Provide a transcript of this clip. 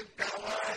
الكواكب